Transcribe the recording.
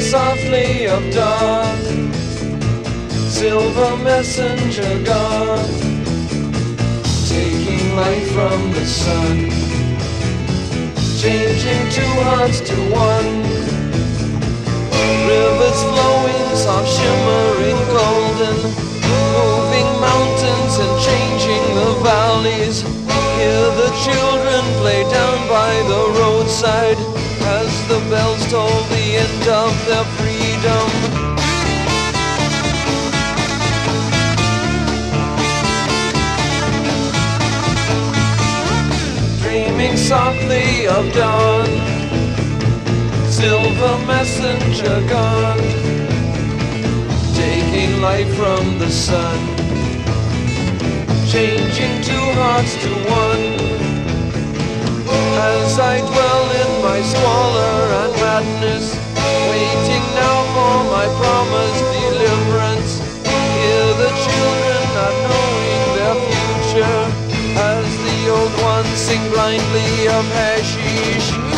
softly of dawn, silver messenger gone, taking light from the sun, changing two hearts to one. Rivers flowing, soft shimmering golden, moving mountains and changing the valleys. Hear the children play down their freedom. Dreaming softly of dawn, silver messenger gone, taking light from the sun, changing two hearts to one. As I dwell in my squalor and madness, for my promised deliverance. Hear the children not knowing their future, as the old ones sing blindly of hashish.